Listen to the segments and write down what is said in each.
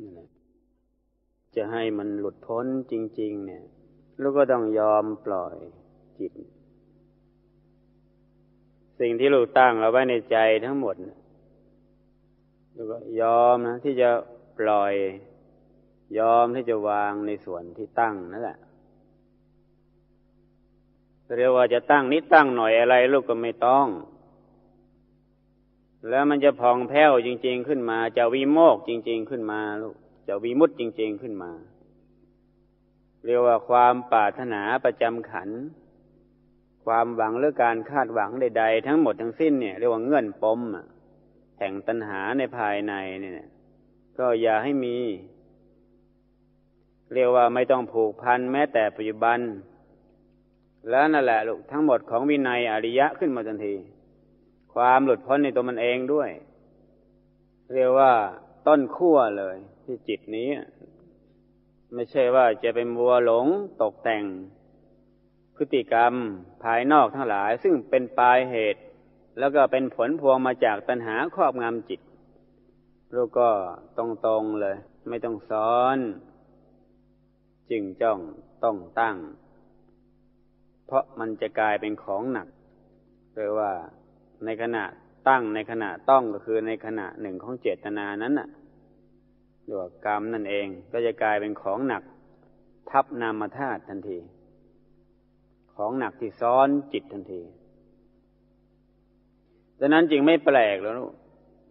นั่นแหละจะให้มันหลุดพ้นจริง ๆ เนี่ยแล้วก็ต้องยอมปล่อยจิต สิ่งที่ลูกตั้งเอาไว้ในใจทั้งหมดแล้วก็ยอมนะที่จะปล่อย ยอมที่จะวางในส่วนที่ตั้งนั่นแหละเรียกว่าจะตั้งนิดตั้งหน่อยอะไรลูกก็ไม่ต้อง แล้วมันจะพองแผ้วจริง ๆขึ้นมา จะวิโมกจริง ๆขึ้นมาลูกจะวิมุตจริง ๆขึ้นมา เรียกว่าความปรารถนาประจำขัน ความหวังหรือการคาดหวังใด ๆ ทั้งหมดทั้งสิ้นเนี่ยเรียกว่าเงื่อนปมแห่งตัณหาในภายในเนี่ย ก็อย่าให้มี เรียกว่าไม่ต้องผูกพันแม้แต่ปัจจุบัน แล้วนั่นแหละลูกทั้งหมดของวินัยอริยะขึ้นมาทันที ความหลุดพ้นในตัวมันเองด้วย เรียกว่าต้นขั้วเลย ที่จิตนี้ ไม่ใช่ว่าจะเป็นวัวหลงตกแต่ง พฤติกรรมภายนอกทั้งหลาย ซึ่งเป็นปลายเหตุ แล้วก็เป็นผลพวงมาจากตัณหาครอบงำจิตเราก็ตรงๆเลย ไม่ต้องซ้อนจึงจ้องต้องตั้ง เพราะมันจะกลายเป็นของหนักแปลว่า ในขณะตั้งในขณะต้องก็คือในขณะหนึ่งของเจตนานั้นน่ะหรือว่ากรรมนั่นเองก็จะกลายเป็นของหนักทับนามธาตุทันที ของหนักที่ซ้อนจิตทันทีดังนั้นจึงไม่แปลกแล้ว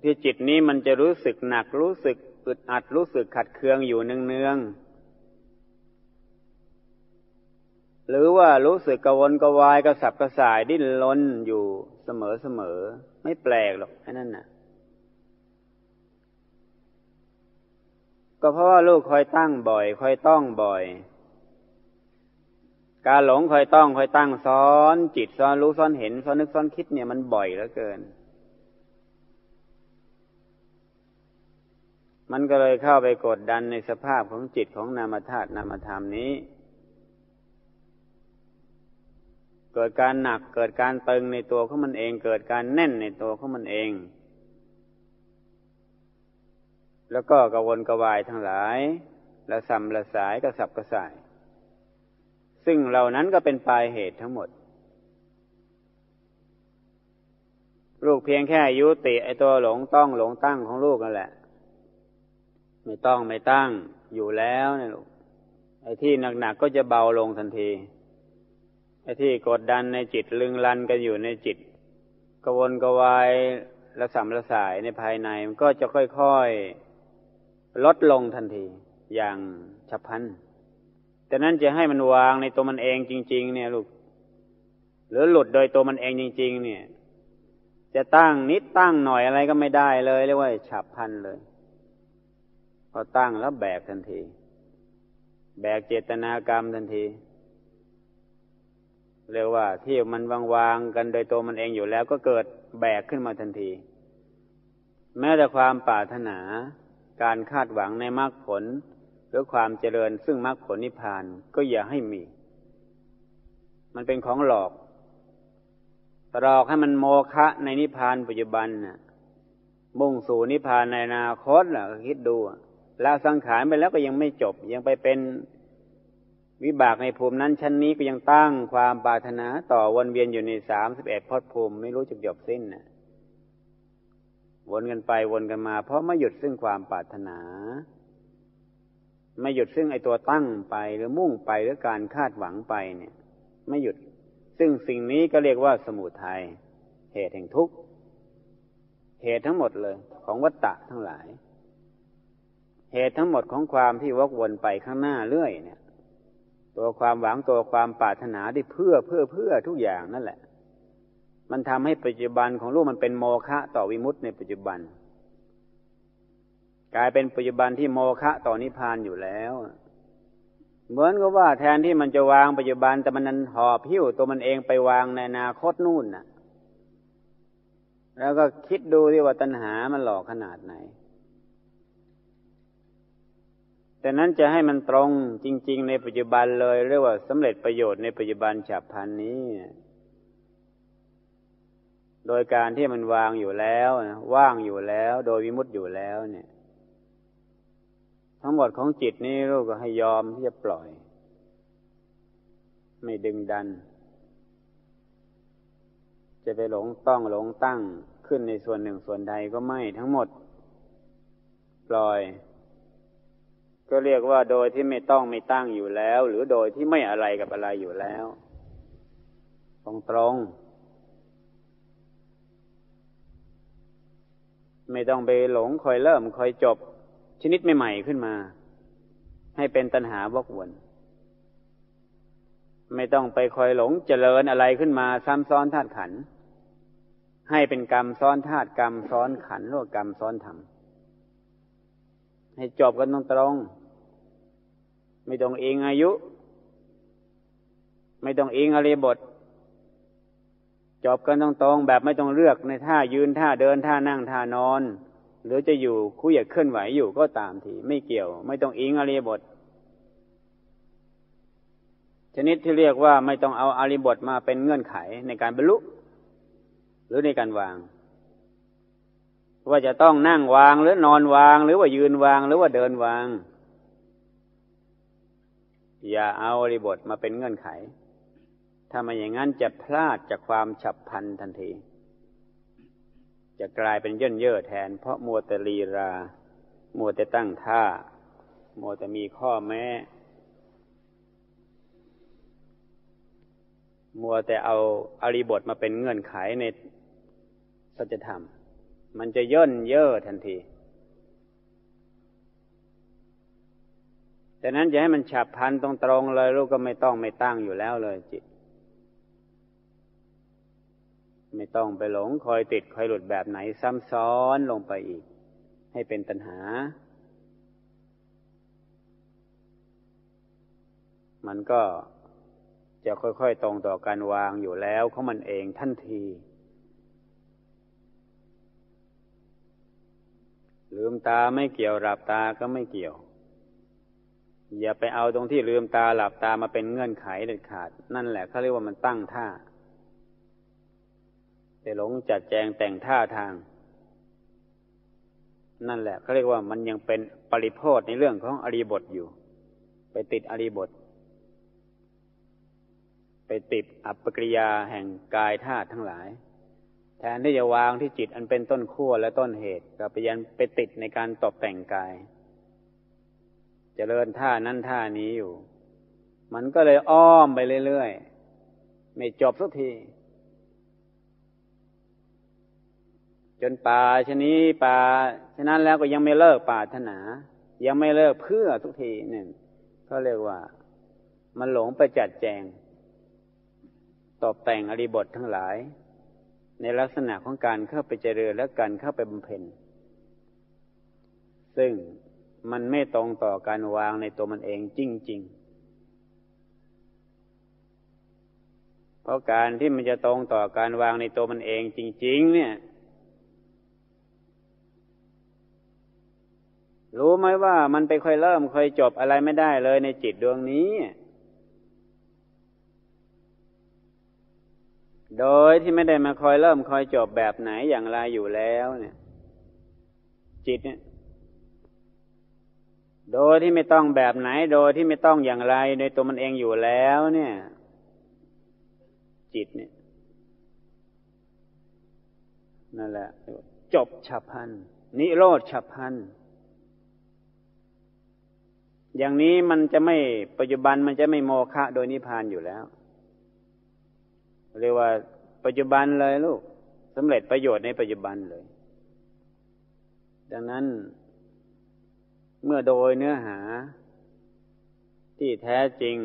ที่จิตนี้มันจะรู้สึกหนักรู้สึกอึดอัดรู้สึกขัดเคืองอยู่เนืองๆหรือว่ารู้สึกกระวนกระวายกระสับกระส่ายดิ้นรนอยู่เสมอเสมอ ไม่แปลกหรอกแค่นั้นน่ะ ก็เพราะว่าลูกคอยตั้งบ่อย คอยต้องบ่อย การหลงคอยต้องคอยตั้งซ้อนจิตซ้อนรู้ซ้อนเห็นซ้อนนึกซ้อนคิดเนี่ยมันบ่อยเหลือเกิน มันก็เลยเข้าไปกดดันในสภาพของจิตของนามธาตุนามธรรมนี้ กิดการหนักเกิดการตึงในตัวของมันเอง เกิดการแน่นในตัวของมันเอง แล้วก็กระวนกระวายทั้งหลายละสัมละสายกระสับกระส่าย ซึ่งเหล่านั้นก็เป็นปลายเหตุทั้งหมด ลูกเพียงแค่ยุติไอตัวหลงต้องหลงตั้งของลูกนั่นแหละ ไม่ต้องไม่ตั้งอยู่แล้วเนี่ยลูกไอ้ที่หนักๆก็จะเบาลงทันที ที่กดดันในจิตลึงลันกันอยู่ในจิตกวนกวายละสัมละสายในภายในมันก็จะค่อยๆลดลงทันทีอย่างฉับพลันแต่นั้นจะให้มันวางในตัวมันเองจริง ๆ เนี่ยลูกหรือหลุดโดยตัวมันเองจริง ๆ เนี่ย จะตั้งนิดตั้งหน่อยอะไรก็ไม่ได้เลยเรียกว่าฉับพันเลย พอตั้งแล้วแบกทันที แบกเจตนากรรมทันที เรียกว่าที่มันวางๆกันโดยตัวมันเองอยู่แล้วก็เกิดแบกขึ้นมาทันที แม้แต่ความปรารถนาการคาดหวังในมรรคผลหรือความเจริญซึ่งมรรคผลนิพพานก็อย่าให้มี มันเป็นของหลอกหลอกให้มันโมฆะในนิพพานปัจจุบันน่ะ มุ่งสู่นิพพานในอนาคตล่ะคิดดูละสังขารไปแล้วก็ยังไม่จบยังไปเป็น วิบากในภูมินั้นชั้นนี้ก็ยังตั้งความปรารถนาต่อวนเวียนอยู่ในสามสิบเอ็ดพอดภูมิไม่รู้จะจบสิ้นน่ะวนกันไปวนกันมา เพราะไม่หยุดซึ่งความปรารถนา ไม่หยุดซึ่งไอตัวตั้งไปหรือมุ่งไปหรือการคาดหวังไปเนี่ย ไม่หยุด ซึ่งสิ่งนี้ก็เรียกว่าสมุทยัยเหตุแห่งทุกข์เหตุทั้งหมดเลย ของวัตตะทั้งหลาย เหตุทั้งหมดของความที่วกวนไปข้างหน้าเรื่อยเนี่ย ตัวความหวังตัวความปรารถนาที่เพื่อเพื่อเพื่อทุกอย่างนั่นแหละ มันทำให้ปัจจุบันของลูกมันเป็นโมฆะต่อวิมุตในปัจจุบัน กลายเป็นปัจจุบันที่โมฆะต่อนิพพานอยู่แล้ว เหมือนกับว่าแทนที่มันจะวางปัจจุบันแต่มันนั้นหอบหิ้วตัวมันเองไปวางในอนาคตนู่นน่ะ แล้วก็คิดดูที่ว่าตัณหามันหลอกขนาดไหน แต่นั้นจะให้มันตรงจริง ๆ ในปัจจุบันเลยเรียกว่าสำเร็จประโยชน์ในปัจจุบันฉับพลันนี้ โดยการที่มันวางอยู่แล้วว่างอยู่แล้ว โดยวิมุตต์อยู่แล้วเนี่ย ทั้งหมดของจิตนี้ลูกก็ให้ยอมที่จะปล่อย ไม่ดึงดัน จะไปหลงต้องหลงตั้งขึ้นในส่วนหนึ่งส่วนใดก็ไม่ทั้งหมด ปล่อย ก็เรียกว่าโดยที่ไม่ต้องไม่ตั้งอยู่แล้ว หรือโดยที่ไม่อะไรกับอะไรอยู่แล้วตรงตรงไม่ต้องไปหลงคอยเริ่มคอยจบ ชนิดใหม่ๆขึ้นมา ให้เป็นตัณหาวกวนไม่ต้องไปคอยหลงเจริญอะไรขึ้นมา ซ้ำซ้อนธาตุขัน ให้เป็นกรรมซ้อนธาตุกรรมซ้อนขันหรือกรรมซ้อนธรรมให้จบกันตรงตรง ไม่ต้องเองอายุ ไม่ต้องเองอริบท จบกันตรงๆแบบไม่ต้องเลือกในท่ายืนท่าเดินท่านั่งท่านอน หรือจะอยู่คุยเคลื่อนไหวอยู่ก็ตามทีไม่เกี่ยว ไม่ต้องอิงอริบท ชนิดที่เรียกว่าไม่ต้องเอาอาริบทมาเป็นเงื่อนไขในการบรรลุหรือในการวาง ว่าจะต้องนั่งวางหรือนอนวาง หรือว่ายืนวางหรือว่าเดินวาง อย่าเอาอริบทมาเป็นเงื่อนไข ถ้ามาอย่างนั้นจะพลาดจากความฉับพันทันที จะกลายเป็นเย่นเย่อแทน เพราะมัวแต่ลีรา มัวแต่ตั้งท่า มัวแต่มีข้อแม้ มัวแต่เอาอริบทมาเป็นเงื่อนไขในสัจธรรม มันจะย่นเย่อทันที แต่นั้นจะให้มันฉับพันตรงๆเลยลูกก็ไม่ต้องไม่ตั้งอยู่แล้วเลยจิต ไม่ต้องไปหลงคอยติดคอยหลุดแบบไหนซ้ำซ้อนลงไปอีก ให้เป็นตัณหา มันก็จะค่อยๆตรงต่อการวางอยู่แล้วของมันเองทันทีลืมตาไม่เกี่ยวหลับตาก็ไม่เกี่ยว อย่าไปเอาตรงที่ลืมตาหลับตามาเป็นเงื่อนไขเด็ดขาด นั่นแหละเขาเรียกว่ามันตั้งท่าไปหลงจัดแจงแต่งท่าทาง นั่นแหละเขาเรียกว่ามันยังเป็นปริโพธในเรื่องของอริบทอยู่ ไปติดอริบท ไปติดอัปปกิริยาแห่งกายธาตุทั้งหลาย แทนที่จะวางที่จิตอันเป็นต้นขั้วและต้นเหตุก็ไปยันไปติดในการตกแต่งกาย เจริญท่านั้นท่านี้อยู่ มันก็เลยอ้อมไปเรื่อยๆ ไม่จบสักที จนป่าชนี้ป่าฉะนั้นแล้วก็ยังไม่เลิกป่าถนา ยังไม่เลิกเพื่อทุกทีหนึ่งเขาเรียกว่า มันหลงไปจัดแจง ตอบแต่งอริบททั้งหลาย ในลักษณะของการเข้าไปเจริญและการเข้าไปบำเพ็ญซึ่ง มันไม่ตรงต่อการวางในตัวมันเองจริง ๆ เพราะการที่มันจะตรงต่อการวางในตัวมันเองจริง ๆ เนี่ย รู้ไหมว่ามันไปค่อยเริ่มค่อยจบอะไรไม่ได้เลยในจิตดวงนี้ โดยที่ไม่ได้มาคอยเริ่มคอยจบแบบไหนอย่างไรอยู่แล้ว เนี่ย จิตเนี่ย โดยที่ไม่ต้องแบบไหน โดยที่ไม่ต้องอย่างไรในตัวมันเองอยู่แล้ว เนี่ย จิตเนี่ยนั่นแหละ จบฉับพันนิโรธฉับพันอย่างนี้มันจะไม่ปัจจุบันมันจะไม่โมฆะโดยนิพพานอยู่แล้ว เรียกว่าปัจจุบันเลยลูกสำเร็จประโยชน์ในปัจจุบันเลย ดังนั้น เมื่อโดยเนื้อหา ที่แท้จริง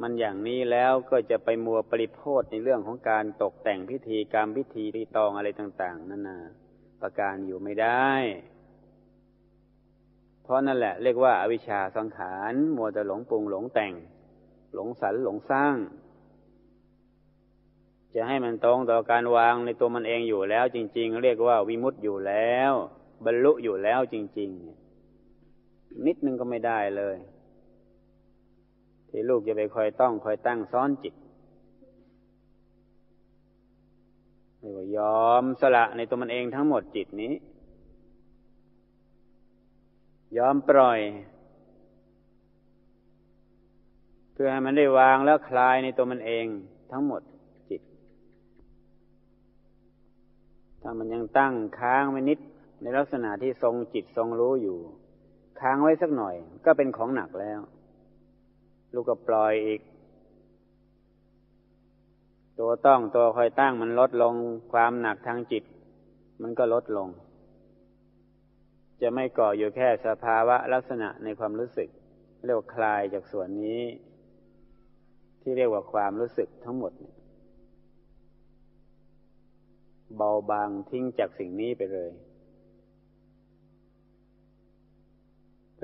มันอย่างนี้แล้วก็จะไปมัวปริโพธในเรื่องของการตกแต่งพิธีกรรมพิธีรีตองอะไรต่าง ๆ นั่นนะประการอยู่ไม่ได้ เพราะนั่นแหละเรียกว่าอาวิชชาสังขารมัวแต่หลงปรุงหลงแต่ง หลงสรรหลงสร้าง จะให้มันตรงต่อการวางในตัวมันเองอยู่แล้ว จริง ๆ เรียกว่าวิมุตต์อยู่แล้ว บรรลุอยู่แล้วจริงๆ นิดนึงก็ไม่ได้เลย ที่ลูกจะไปคอยต้องคอยตั้งซ้อนจิตเรียกว่ายอมสละในตัวมันเองทั้งหมดจิตนี้ ยอมปล่อย เพื่อให้มันได้วางแล้วคลายในตัวมันเองทั้งหมดจิต ถ้ามันยังตั้งค้างไว้นิด ในลักษณะที่ทรงจิตทรงรู้อยู่ ค้างไว้สักหน่อย ก็เป็นของหนักแล้ว ลูกก็ปล่อยอีก ตัวต้องตัวคอยตั้งมันลดลงความหนักทางจิต มันก็ลดลง จะไม่ก่ออยู่แค่สภาวะลักษณะในความรู้สึก เรียกว่าคลายจากส่วนนี้ ที่เรียกว่าความรู้สึกทั้งหมดเบาบางทิ้งจากสิ่งนี้ไปเลย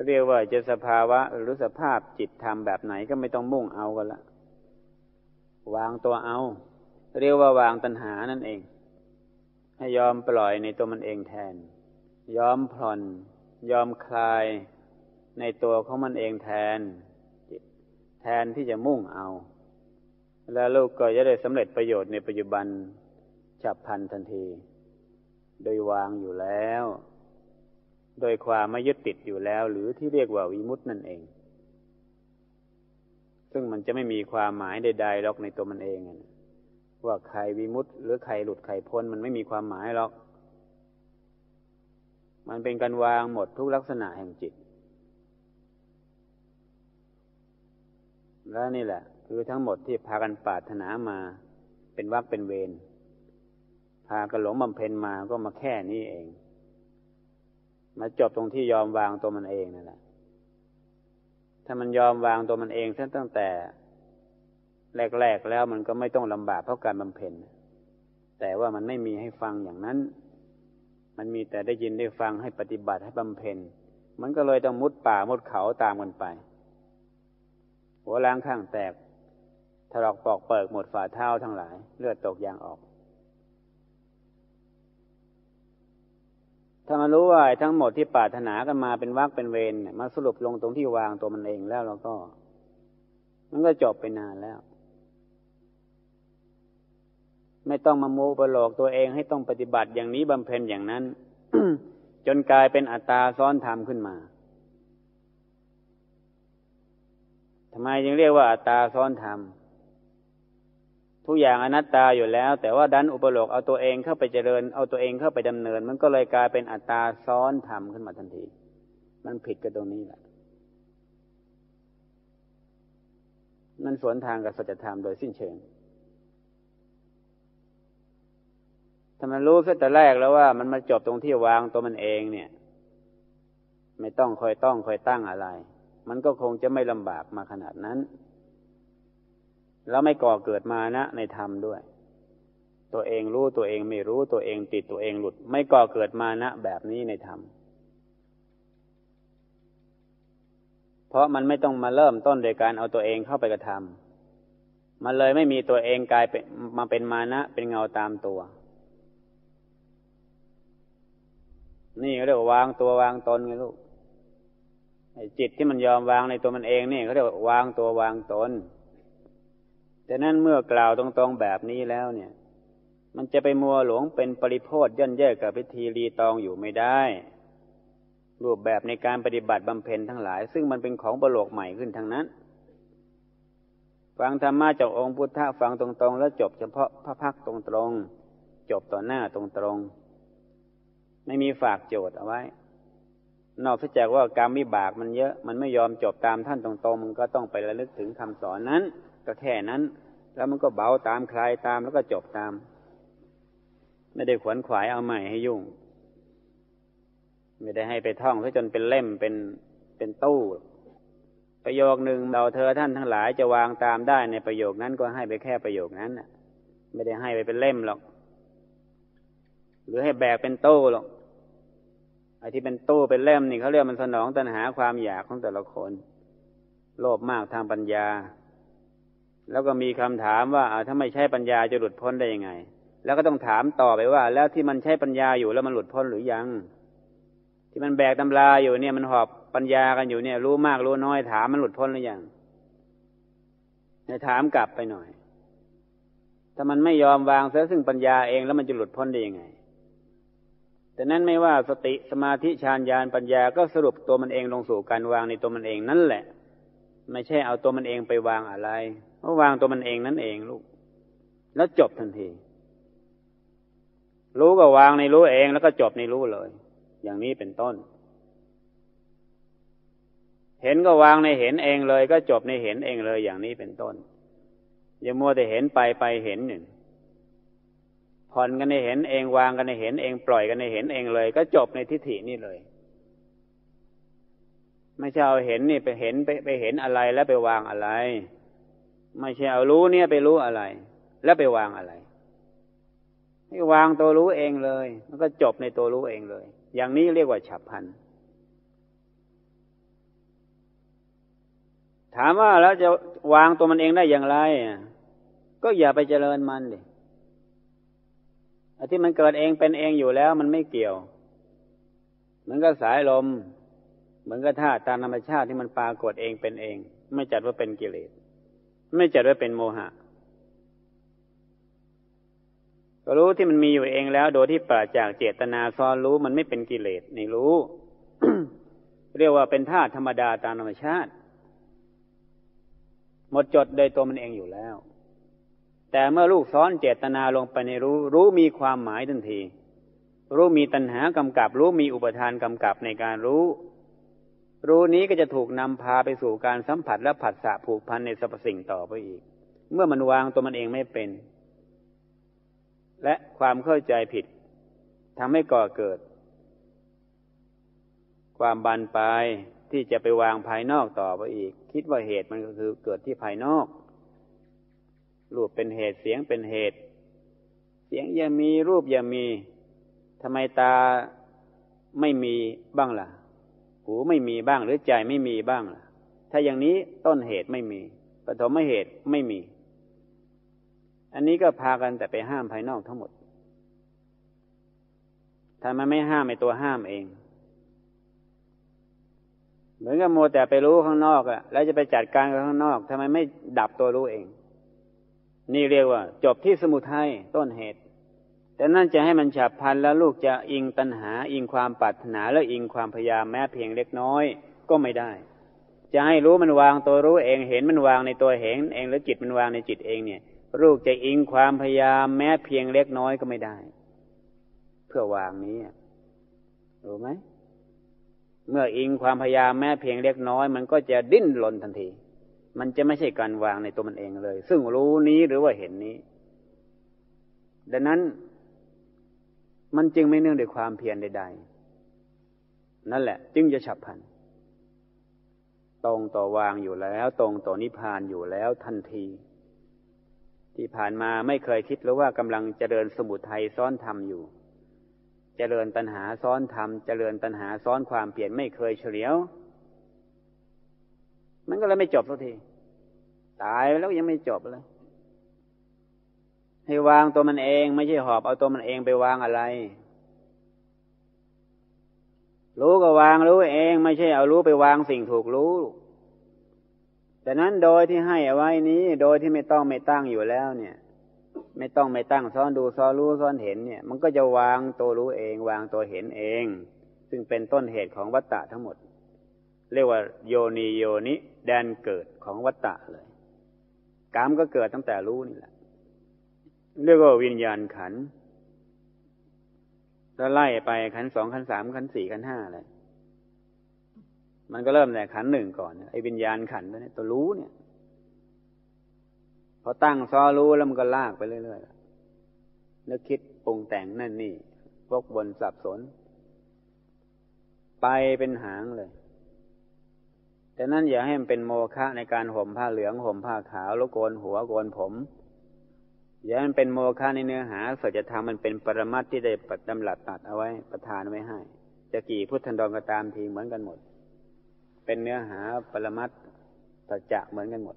เรียกว่าจะสภาวะหรือสภาพจิตทำแบบไหนก็ไม่ต้องมุ่งเอากันละ วางตัวเอา เรียกว่าวางตัณหานั่นเอง ให้ยอมปล่อยในตัวมันเองแทน ยอมผ่อน ยอมคลายในตัวของมันเองแทน แทนที่จะมุ่งเอา แล้วลูกก็จะได้สำเร็จประโยชน์ในปัจจุบันฉับพลันทันที โดยวางอยู่แล้ว โดยความไม่ยึดติดอยู่แล้ว หรือที่เรียกว่าวิมุตต์นั่นเอง ซึ่งมันจะไม่มีความหมายใดๆหรอกในตัวมันเองว่าใครวิมุตต์หรือใครหลุดใครพ้นมันไม่มีความหมายหรอก มันเป็นการวางหมดทุกลักษณะแห่งจิต และนี่แหละ คือทั้งหมดที่พากันปาถนามา เป็นวักเป็นเวรพากันหลงบำเพ็ญมาก็มาแค่นี้เอง มาจบตรงที่ยอมวางตัวมันเองนั่นแหละ ถ้ามันยอมวางตัวมันเองตั้งแต่แรกๆแล้วมันก็ไม่ต้องลำบากเพราะการบำเพ็ญ แต่ว่ามันไม่มีให้ฟังอย่างนั้น มันมีแต่ได้ยินได้ฟังให้ปฏิบัติให้บำเพ็ญ มันก็เลยต้องมุดป่ามุดเขาตามกันไป หัวล้างข้างแตกถลอกปอกเปิกหมดฝ่าเท้าทั้งหลาย เลือดตกยางออก ถ้ามารู้ว่าทั้งหมดที่ปรารถนากันมาเป็นวักเป็นเวรมาสรุปลงตรงที่วางตัวมันเองแล้วเราก็ มันก็จบไปนานแล้ว ไม่ต้องมาโมประหลอกตัวเองให้ต้องปฏิบัติอย่างนี้บำเพ็ญอย่างนั้น จนกลายเป็นอัตตาซ้อนธรรมขึ้นมาทำไมจึงเรียกว่าอัตตาซ้อนธรรม ทุกอย่างอนัตตาอยู่แล้ว แต่ว่าดันอุปโลกเอาตัวเองเข้าไปเจริญ เอาตัวเองเข้าไปดำเนิน มันก็เลยกลายเป็นอัตตาซ้อนธรรมขึ้นมาทันที มันผิดกันตรงนี้แหละมันสวนทางกับสัจธรรมโดยสิ้นเชิงถ้ามันรู้ซะแต่แรกแล้วว่ามันมาจบตรงที่วางตัวมันเองเนี่ย ไม่ต้องคอยต้องคอยตั้งอะไร มันก็คงจะไม่ลำบากมาขนาดนั้น แล้วไม่ก่อเกิดมานะในธรรมด้วย ตัวเองรู้ตัวเองไม่รู้ตัวเองติดตัวเองหลุด ไม่ก่อเกิดมานะแบบนี้ในธรรมเพราะมันไม่ต้องมาเริ่มต้นโดยการเอาตัวเองเข้าไปกระทำมันเลยไม่มีตัวเองกลายเป็นมาเป็นมานะ เป็นเงาตามตัว นี่เขาเรียกว่าวางตัววางตนไงลูกจิตที่มันยอมวางในตัวมันเองนี่เขาเรียกว่าวางตัววางตน แต่นั้นเมื่อกล่าวตรงๆแบบนี้แล้วเนี่ย มันจะไปมัวหลงเป็นปริโพธย่นแย่กับพิธีรีตองอยู่ไม่ได้ รูปแบบในการปฏิบัติบำเพ็ญทั้งหลาย ซึ่งมันเป็นของประโลกใหม่ขึ้นทั้งนั้น ฟังธรรมะจากองค์พุทธะฟังตรงๆ แล้วจบเฉพาะพระพักตรงๆ จบต่อหน้าตรงๆ ไม่มีฝากโจทย์เอาไว้ นอกจากว่ากรรมวิบากมันเยอะ มันไม่ยอมจบตามท่านตรงๆ มันก็ต้องไประลึกถึงคำสอนนั้น ก็แค่นั้น แล้วมันก็เบาตามคลายตามแล้วก็จบตาม ไม่ได้ขวนขวายเอาใหม่ให้ยุ่ง ไม่ได้ให้ไปท่องซะจนเป็นเล่มเป็นเป็นตู้ประโยคหนึ่งเราเธอท่านทั้งหลายจะวางตามได้ในประโยคนั้นก็ให้ไปแค่ประโยคนั้นน่ะไม่ได้ให้ไปเป็นเล่มหรอก หรือให้แบกเป็นตู้หรอกไอ้ที่เป็นตู้เป็นเล่มนี่เขาเรียกมันสนองตัณหาความอยากของแต่ละคน โลภมากทางปัญญา แล้วก็มีคำถามว่าถ้าไม่ใช่ปัญญาจะหลุดพ้นได้ยังไง แล้วก็ต้องถามต่อไปว่า แล้วที่มันใช้ปัญญาอยู่แล้วมันหลุดพ้นหรือยัง ที่มันแบกตำราอยู่เนี่ยมันหอบปัญญากันอยู่เนี่ย รู้มากรู้น้อยถามมันหลุดพ้นหรือยังเนี่ยถามกลับไปหน่อย ถ้ามันไม่ยอมวางเสียซึ่งปัญญาเองแล้วมันจะหลุดพ้นได้ยังไง แต่นั้นไม่ว่าสติสมาธิฌานญาณปัญญาก็สรุปตัวมันเองลงสู่การวางในตัวมันเองนั่นแหละ ไม่ใช่เอาตัวมันเองไปวางอะไร เพราะวางตัวมันเองนั่นเองลูก แล้วจบทันที รู้ก็วางในรู้เองแล้วก็จบในรู้เลย อย่างนี้เป็นต้น เห็นก็วางในเห็นเองเลย ก็จบในเห็นเองเลย อย่างนี้เป็นต้น อย่ามัวแต่เห็นไปไปเห็นหนึ่งผ่อนกันในเห็นเองวางกันในเห็นเองปล่อยกันในเห็นเองเลย ก็จบในทิฏฐินี่เลย ไม่ใช่เอาเห็นนี่ไปเห็นไปไปเห็นอะไรแล้วไปวางอะไร ไม่ใช่เอารู้เนี่ยไปรู้อะไร แล้วไปวางอะไรให้วางตัวรู้เองเลย มันก็จบในตัวรู้เองเลย อย่างนี้เรียกว่าฉับพันถามว่าแล้วจะวางตัวมันเองได้อย่างไรก็อย่าไปเจริญมันดิที่มันเกิดเองเป็นเองอยู่แล้ว มันไม่เกี่ยวเหมือนกับสายลม เหมือนกับธาตุตามธรรมชาติที่มันปรากฏเองเป็นเอง ไม่จัดว่าเป็นกิเลส ไม่จัดว่าเป็นโมหะก็รู้ที่มันมีอยู่เองแล้ว โดยที่ปราจากเจตนาซ้อนรู้มันไม่เป็นกิเลสนี่รู้ เรียกว่าเป็นธาตุธรรมดาตามธรรมชาติ หมดจดโดยตัวมันเองอยู่แล้ว แต่เมื่อลูกซ้อนเจตนาลงไปในรู้ รู้มีความหมายทันที รู้มีตัณหากำกับ รู้มีอุปทานกำกับในการรู้ รู้นี้ก็จะถูกนำพาไปสู่การสัมผัสและผัสสะผูกพันในสรรพสิ่งต่อไปอีก เมื่อมันวางตัวมันเองไม่เป็น และความเข้าใจผิดทำให้ก่อเกิด ความบานปลายที่จะไปวางภายนอกต่อไปอีก คิดว่าเหตุมันก็คือเกิดที่ภายนอกรูปเป็นเหตุเสียงเป็นเหตุ เสียงยังมีรูปยังมีทำไมตาไม่มีบ้างล่ะ หูไม่มีบ้างหรือใจไม่มีบ้างล่ะถ้าอย่างนี้ต้นเหตุไม่มีปฐมเหตุไม่มี อันนี้ก็พากันแต่ไปห้ามภายนอกทั้งหมดทำไมไม่ห้ามไอตัวห้ามเอง เหมือนกับโมแต่ไปรู้ข้างนอกอะแล้วจะไปจัดการกับข้างนอกทำไมไม่ดับตัวรู้เอง นี่เรียกว่า จบที่สมุทัยต้นเหตุ แต่นั่นจะให้มันฉับพลันแล้วลูกจะอิงตัณหา อิงความปรารถนาแล้วอิงความพยายามแม้เพียงเล็กน้อยก็ไม่ได้ จะให้รู้มันวางตัวรู้เองเห็นมันวางในตัวเห็นเองแล้วจิตมันวางในจิตเองเนี่ย ลูกจะอิงความพยายามแม้เพียงเล็กน้อยก็ไม่ได้ เพื่อวางนี้รู้ไหมเมื่ออิงความพยายามแม้เพียงเล็กน้อย มันก็จะดิ้นรนทันที มันจะไม่ใช่การวางในตัวมันเองเลย ซึ่งรู้นี้หรือว่าเห็นนี้ ดังนั้น มันจึงไม่เนื่องด้วยความเพียรใด ๆ นั่นแหละ จึงจะฉับพลัน ตรงต่อวางอยู่แล้ว ตรงต่อนิพพานอยู่แล้วทันที ที่ผ่านมาไม่เคยคิดหรือว่ากำลังเจริญสมุทัยซ้อนธรรมอยู่ เจริญตัณหาซ้อนธรรม เจริญตัณหาซ้อนความเปลี่ยนไม่เคยเฉลียว มันก็เลยไม่จบสักที ตายแล้วยังไม่จบเลย ให้วางตัวมันเอง ไม่ใช่หอบเอาตัวมันเองไปวางอะไร รู้ก็วางรู้เอง ไม่ใช่เอารู้ไปวางสิ่งถูกรู้แต่นั้นโดยที่ให้เอาไว้นี้ โดยที่ไม่ต้องไม่ตั้งอยู่แล้วเนี่ย ไม่ต้องไม่ตั้งซ้อนดูซ้อนรู้ซ้อนเห็นเนี่ย มันก็จะวางตัวรู้เอง วางตัวเห็นเอง ซึ่งเป็นต้นเหตุของวัตตะทั้งหมด เรียกว่าโยนีโยนิแดนเกิดของวัตตะเลยกรรมก็เกิดตั้งแต่รู้นี่แหละ เรียกว่าวิญญาณขันแล้วไล่ไปขันสองขันสามขันสี่ขันห้าอะไรมันก็เริ่มแต่ขันหนึ่งก่อนไอ้วิญญาณขันตัวนี้ตัวรู้เนี่ย พอตั้งซ้อรู้แล้วมันก็ลากไปเรื่อยๆนึกคิดปรุงแต่งนั่นนี่วกวนสับสน ไปเป็นหางเลย แต่นั้นอย่าให้มันเป็นโมฆะในการห่มผ้าเหลืองห่มผ้าขาวแล้วโกนหัวโกนผม อย่าให้มันเป็นโมฆะในเนื้อหาสัจธรรมมันเป็นปรมัตที่ได้ปัดำหลัดตัดเอาไว้ประทานไว้ให้ จะกี่พุทธันดรก็ตามทีเหมือนกันหมด เป็นเนื้อหาปรมัตสัจจะเหมือนกันหมด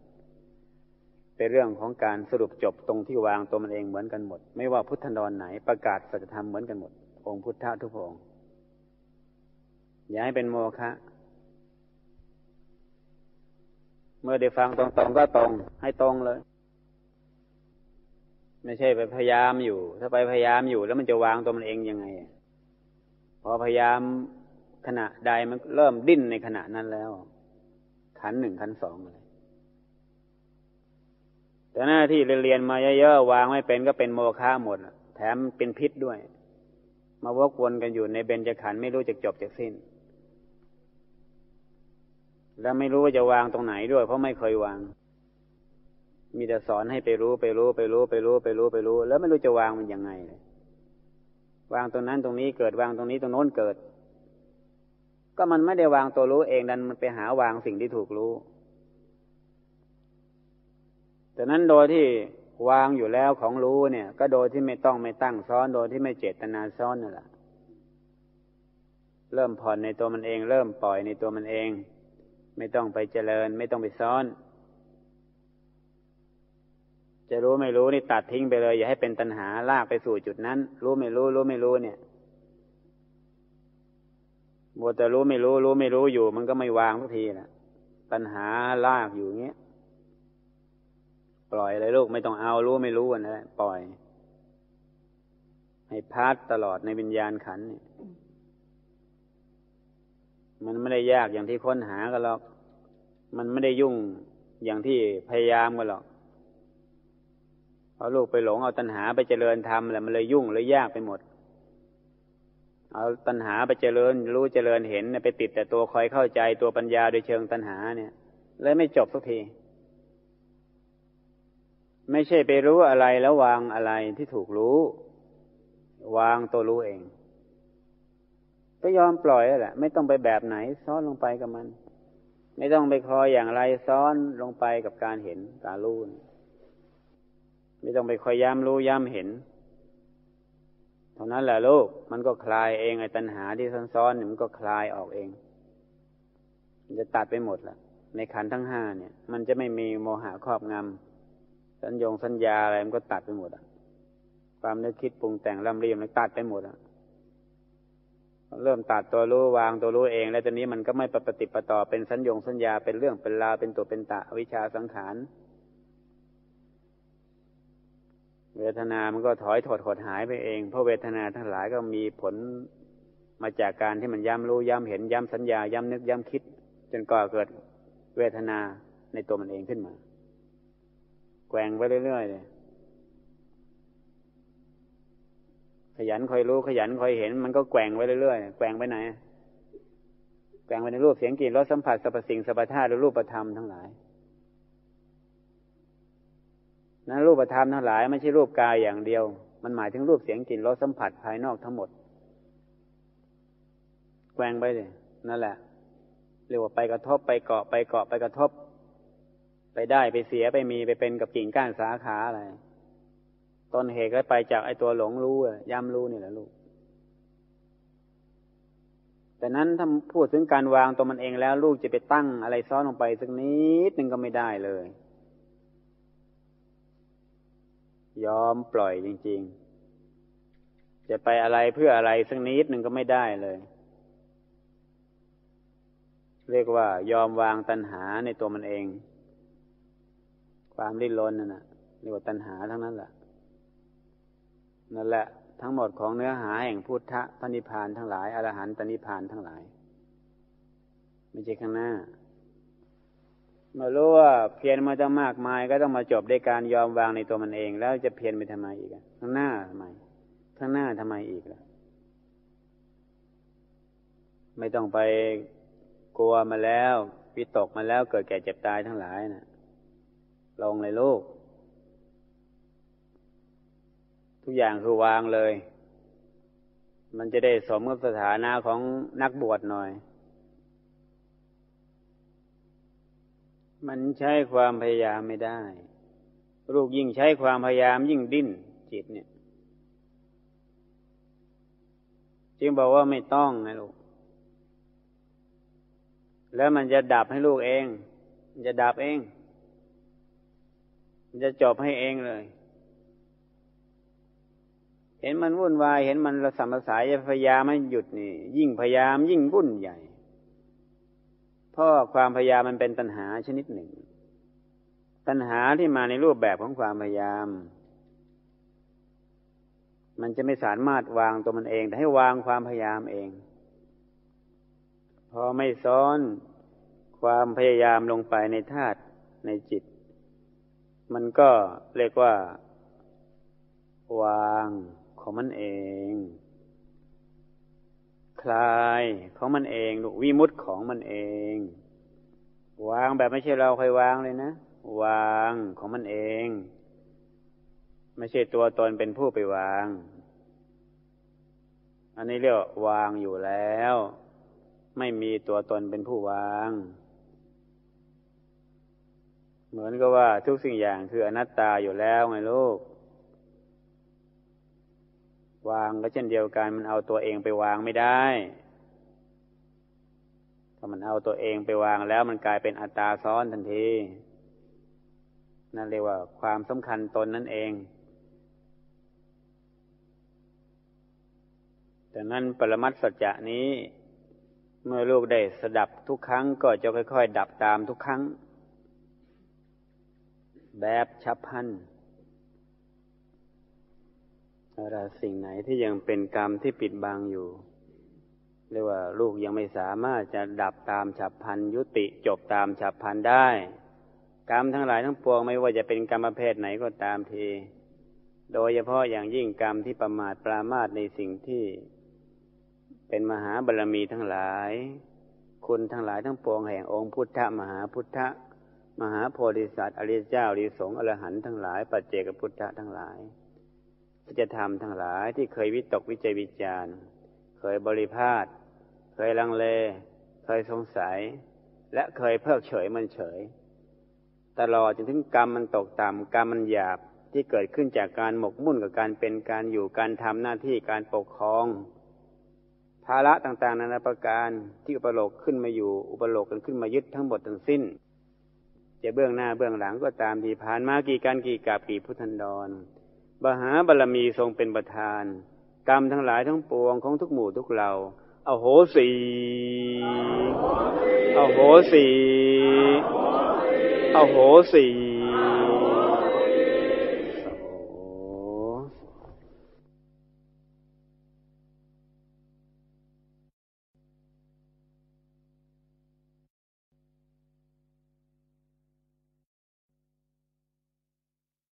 เป็นเรื่องของการสรุปจบตรงที่วางตัวมันเองเหมือนกันหมด ไม่ว่าพุทธันดรไหนประกาศสัจธรรมเหมือนกันหมด องค์พุทธะทุกองค์อย่าให้เป็นโมฆะเมื่อได้ฟังตรงๆก็ตรงให้ตรงเลย ไม่ใช่ไปพยายามอยู่ ถ้าไปพยายามอยู่ แล้วมันจะวางตัวมันเองยังไงพอพยายามขณะใดมันเริ่มดิ้นในขณะนั้นแล้ว ขันหนึ่งขันสองเลยแต่หน้าที่เรียนมาเยอะๆวางไม่เป็นก็เป็นโมฆะหมดแถมเป็นพิษด้วย มาวกวนกันอยู่ในเบญจขันธ์ไม่รู้จะจบจากสิ้น แล้วไม่รู้ว่าจะวางตรงไหนด้วย เพราะไม่เคยวาง มีแต่สอนให้ไปรู้ไปรู้ไปรู้ไปรู้ไปรู้ไปรู้ แล้วไม่รู้จะวางมันยังไงเลยวางตรงนั้นตรงนี้เกิดวางตรงนี้ตรงโน้นเกิด ก็มันไม่ได้วางตัวรู้เองดันมันไปหาวางสิ่งที่ถูกรู้แต่นั้นโดยที่วางอยู่แล้วของรู้เนี่ย ก็โดยที่ไม่ต้องไม่ตั้งซ้อนโดยที่ไม่เจตนาซ้อนนั่นแหละเริ่มผ่อนในตัวมันเอง เริ่มปล่อยในตัวมันเอง ไม่ต้องไปเจริญ ไม่ต้องไปซ้อน จะรู้ไม่รู้นี่ตัดทิ้งไปเลย อย่าให้เป็นตัณหาลากไปสู่จุดนั้น รู้ไม่รู้ รู้ไม่รู้เนี่ยบัวแต่รู้ไม่รู้ รู้ไม่รู้อยู่ มันก็ไม่วางทุกทีนะตัณหาลากอยู่เงี้ยปล่อยเลยลูกไม่ต้องเอารู้ไม่รู้นะปล่อย ให้พัดตลอดในวิญญาณขันเนี่ยมันไม่ได้ยากอย่างที่ค้นหากันหรอก มันไม่ได้ยุ่งอย่างที่พยายามกันหรอก เพราลูกไปหลงเอาตัณหาไปเจริญทำแหละมันเลยยุ่งเลยยากไปหมด เอาตัณหาไปเจริญรู้เจริญเห็นไปติดแต่ตัวคอยเข้าใจตัวปัญญาโดยเชิงตัณหาเนี่ยเลยไม่จบสักที ไม่ใช่ไปรู้อะไรแล้ววางอะไรที่ถูกรู้ วางตัวรู้เอง ก็ยอมปล่อยแหละ ไม่ต้องไปแบบไหน ซ้อนลงไปกับมัน ไม่ต้องไปคอยอย่างไรซ้อนลงไปกับการเห็นการรู้ ไม่ต้องไปคอยย้ำรู้ย้ำเห็น เท่านั้นแหละลูก มันก็คลายเองไอ้ตัณหาที่ซ้อนๆเนี่ยมันก็คลายออกเอง มันจะตัดไปหมดละในขันทั้งห้าเนี่ย มันจะไม่มีโมหะครอบงำสัญญงสัญญาอะไรมันก็ตัดไปหมดอะ ความนึกคิดปรุงแต่งลำเรียมมันตัดไปหมดอะเริ่มตัดตัวรู้วางตัวรู้เอง แล้วตอนนี้มันก็ไม่ปฏิปต่อเป็นสัญญงสัญญาเป็นเรื่องเป็นราวเป็นตัวเป็นตะวิชาสังขาร เวทนามันก็ถอยถอดหดหายไปเอง เพราะเวทนาทั้งหลายก็มีผลมาจากการที่มันย้ำรู้ย้ำเห็นย้ำสัญญา ย้ำนึกย้ำคิด จนก่อเกิดเวทนาในตัวมันเองขึ้นมา แกว่งไปเรื่อยๆเลยขยันคอยรู้ขยันคอยเห็น มันก็แกว่งไปเรื่อยๆแกว่งไปไหนแกว่งไปในรูปเสียงกลิ่นรสสัมผัสสรรพสิ่งสรรพธาตุรูปธรรมทั้งหลาย นั้นรูปธรรมทั้งหลายไม่ใช่รูปกายอย่างเดียว มันหมายถึงรูปเสียงกลิ่นรสสัมผัสภายนอกทั้งหมดแกว่งไปเลยนั่นแหละเรียกว่าไปกระทบไปเกาะไปเกาะไปกระทบ ไปได้ไปเสียไปมีไปเป็นกับกิ่งก้านสาขาอะไรต้นเหตุก็ไปจากไอ้ตัวหลงรู้ย่ำรู้นี่แหละลูกแต่นั้นถ้าพูดถึงการวางตัวมันเองแล้ว ลูกจะไปตั้งอะไรซ้อนลงไปสักนิดหนึ่งก็ไม่ได้เลย ยอมปล่อยจริง ๆ จะไปอะไรเพื่ออะไรสักนิดหนึ่งก็ไม่ได้เลย เรียกว่ายอมวางตัณหาในตัวมันเอง ความริ้นรนนั่นนะเรียกว่าตัณหาทั้งนั้นแหละนั่นแหละ ทั้งหมดของเนื้อหาแห่งพุทธพระนิพพานทั้งหลายอรหันตนิพพานทั้งหลาย ไม่ใช่ข้างหน้า มื่อรู้ว่าเพียรมาจะมากมายก็ต้องมาจบด้วยการยอมวางในตัวมันเอง แล้วจะเพียรไปทำไมอีกข้างหน้าทำไมข้างหน้าทำไมอีกล่ะ ไม่ต้องไปกลัวมาแล้ววิตกมาแล้วเกิดแก่เจ็บตายทั้งหลายนะลงเลยลูก ทุกอย่างคือวางเลย มันจะได้สมกับสถานะของนักบวชหน่อย มันใช้ความพยายามไม่ได้ ลูกยิ่งใช้ความพยายามยิ่งดิ้นจิตเนี่ย จึงบอกว่าไม่ต้องนะลูก แล้วมันจะดับให้ลูกเอง มันจะดับเอง มันจะจบให้เองเลย เห็นมันวุ่นวาย เห็นมันระสำระสายพยายามไม่หยุดนี่ ยิ่งพยายามยิ่งวุ่นใหญ่ เพราะความพยายามมันเป็นตัณหาชนิดหนึ่ง ตัณหาที่มาในรูปแบบของความพยายามมมันจะไม่สามารถวางตัวมันเอง แต่ให้วางความพยายามเอง พอไม่ซ้อนความพยายามลงไปในธาตุในจิต มันก็เรียกว่า วางของมันเอง คลายของมันเองวิมุตของมันเอง วางแบบไม่ใช่เราคอยวางเลยนะ วางของมันเอง ไม่ใช่ตัวตนเป็นผู้ไปวาง อันนี้เรียกวางอยู่แล้ว ไม่มีตัวตนเป็นผู้วาง เหมือนกับว่าทุกสิ่งอย่างคืออนัตตาอยู่แล้วไงลูก วางก็เช่นเดียวกันมันเอาตัวเองไปวางไม่ได้ถ้ามันเอาตัวเองไปวางแล้วมันกลายเป็นอัตตาซ้อนทันทีนั่นเรียกว่าความสำคัญตนนั่นเองแต่นั้นปรมัตสัจจะนี้ เมื่อลูกได้สดับทุกครั้งก็จะค่อย ๆ ดับตามทุกครั้ง แบบฉับพลัน อะไรสิ่งไหนที่ยังเป็นกรรมที่ปิดบังอยู่ เรียกว่าลูกยังไม่สามารถจะดับตามฉับพันยุติจบตามฉับพันได้ กรรมทั้งหลายทั้งปวงไม่ว่าจะเป็นกรรมประเภทไหนก็ตามที โดยเฉพาะอย่างยิ่งกรรมที่ประมาทปรามาทในสิ่งที่ เป็นมหาบารรมีทั้งหลาย คุณทั้งหลายทั้งปวงแห่งองค์พุทธมหาพุทธมหาโพธิสัตว์อริยเจ้าอริสงอรหันทั้งหลาย ปัจเจกพุทธะทั้งหลาย จธรรมทั้งหลายที่เคยวิตกวิจัยวิจารณ์ เคยบริพาทเคยลังเล เคยสงสัย และเคยเพิกเฉยมันเฉย ตลอดจนถึงกรรมมันตกต่ำกรรมมันหยาบที่เกิดขึ้นจากการหมกมุ่นกับการเป็นการอยู่การทำหน้าที่การปกครอง ภาระต่างๆ นานาประการที่อุปโลกขึ้นมาอยู่อุปโลกกันขึ้นมายึดทั้งหมดทั้งสิ้น จะเบื้องหน้าเบื้องหลังก็ตามที่ผ่านมากี่การกี่กาบกี่พุทธันดร บหาบารมีทรงเป็นประธาน กรรมทั้งหลายทั้งปวงของทุกหมู่ทุกเหล่าเอาโหสีเอาโหสีเอาโหสี